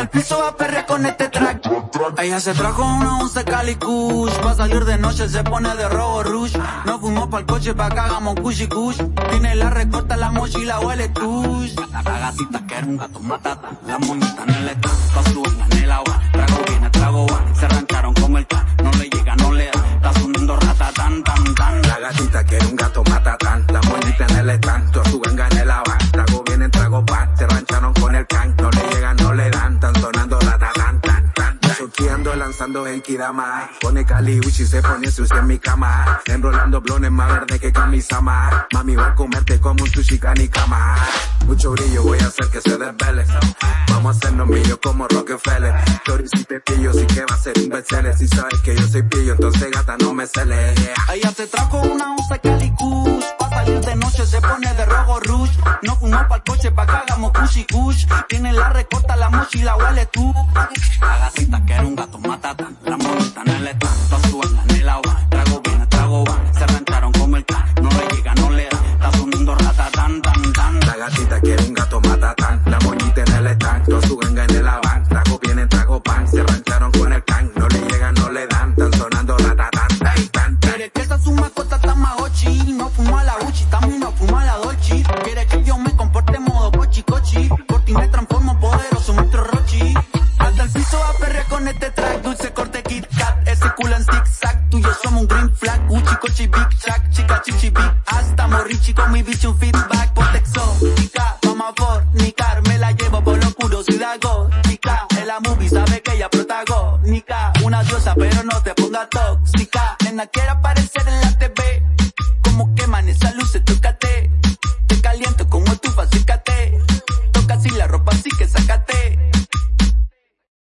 Hasta el piso va a perrear con este track. Ella se trajo una once Cali Kush. Pa' salir de noche se pone de robo rush. No fuimos pa'l coche pa' que hagamos kush y kush. Tiene la recorta, la mochila huele tush. La cagacita que era un gato matata. La moñita en el están, pa' su en el agua. Trago viene, trago va. Se arrancaron como el can. No le llega, no le da. Está sonando rata tan, tan, tan. La gatita que era un gato matatán. La moñita en el están, toda su ganga en el agua. Lanzando el Kidama. Pone Cali Uchi, se pone sucio en mi cama. Enrolando blones más verde que Kamisama. Mami va a comerte como un sushi cama. Mucho brillo, voy a hacer que se desvele. Vamos a hacernos millos como Rockefeller. Tori si te pillo, sí que va a ser un bestseller. Si sabes que yo soy pillo, entonces gata no me cele. Ella se trajo una once Cali se pone de rojo rush. No fuimos pa'l coche pa' que hagamos y kush. Tiene la recorta, la mochila huele tú. La gatita que era un gato matata. La monita en el stand, con este track. Dulce corte Kit Kat. Ese culo en zigzag. Tú y yo somos un green flag. Uchi cochi big track. Chica chichi big. Hasta morrichi con mi bicho un feedback. Por exótica. Vamos a fornicar. Me la llevo por lo curiosidad gótica. En la movie sabe que ella protagónica. Una diosa pero no te ponga tóxica. En la TV